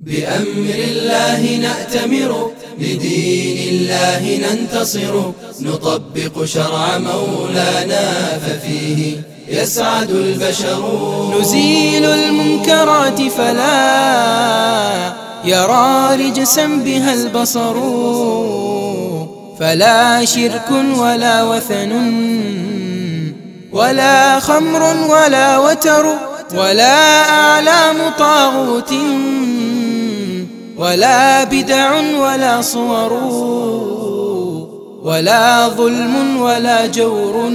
بأمر الله نأتمر لدين الله ننتصر. نطبق شرع مولانا ففيه يسعد البشر. نزيل المنكرات فلا يرى رجسا بها البصر. فلا شرك ولا وثن ولا خمر ولا وتر ولا أعلام طاغوت. ولا بدع ولا صور ولا ظلم ولا جور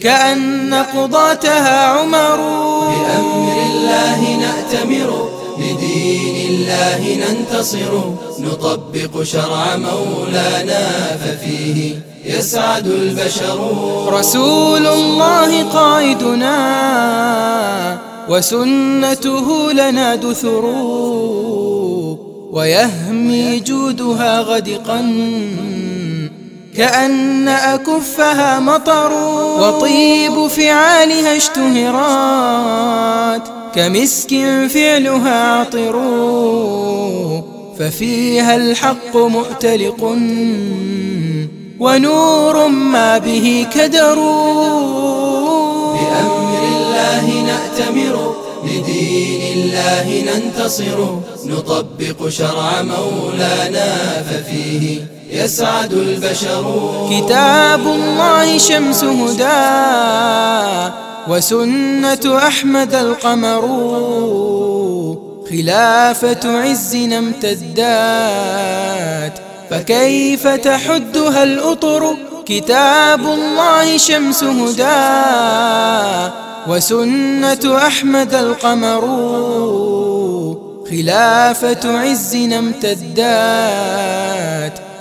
كأن قضاتها عمر. بأمر الله نأتمر لدين الله ننتصر. نطبق شرع مولانا ففيه يسعد البشر. رسول الله قائدنا. وسنته لنا دثر ويهمي جودها غدقا كأن أكفها مطر وطيب فعالها اشتهرات كمسك فعلها عطر ففيها الحق مؤتلق ونور ما به كدر. الله ننتصر. نطبق شرع مولانا ففيه يسعد البشر. كتاب الله شمس هدى وسنة أحمد القمر. خلافة عزنا امتدات فكيف تحدها الأطر؟ كتاب الله شمس هدى وسنة أحمد القمر خلافة عزنا امتدات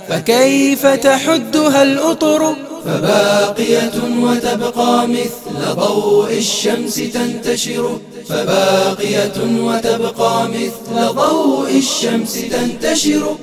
فكيف تحدها الأطر؟ فباقية وتبقى مثل ضوء الشمس تنتشر. فباقية وتبقى مثل ضوء الشمس تنتشر.